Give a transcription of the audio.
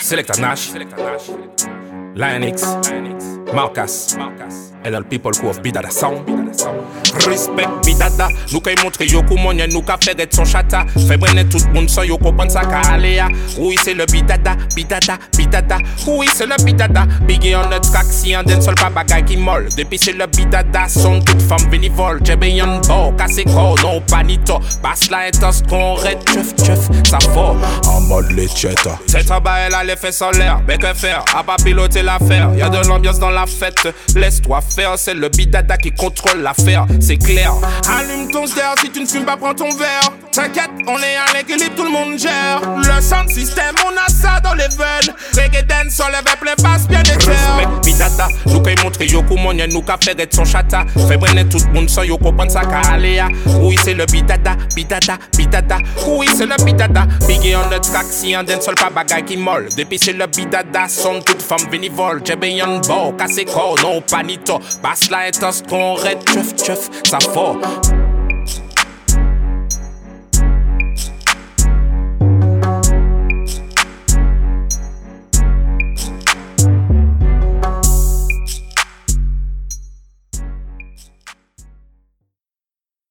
Selecta Nash, Lion X, Marcus, and all people who have bidada sound. Respect bidada, nou kay montre yo kou monyen nou ka fere son chata. Fè brene tout moun san yo kompon sa ka ale ya Oui c'est le bidada, bidada, bidada Oui c'est le bidada, biggie on the track Si an den sol pa bagay ki mol. Depi c'est le bidada, son tout femme bénévole Jebe yon bo, kase ko, non panito. Bas la etos kon red, tchef tchef, sa fo mode les cheta C'est en bas elle a l'effet solaire, mais que faire? A pas piloter l'affaire, y'a de l'ambiance dans la fête. Laisse-toi faire, c'est le bidada qui contrôle l'affaire. C'est clair, allume ton star si tu ne fumes pas prends ton verre. T'inquiète, on est à l'équilibre, tout le monde gère. Le sound system, Reggae dance, on lève plein basse, bien des Respect bidada, nou kay montre yo kou monyen nou ka fere son chata. Fè brene tout moun san yo kompon sa ka ale ya Oui c'est le bidada, bidada, bidada Oui c'est le bidada, biggie on the track Si an den sol pa bagay ki mol Depi c'est le bidada, son tout femme bénévole. Jebe yon bo, kase ko, non panito Bas la etos kon red, tchef tchef, sa fo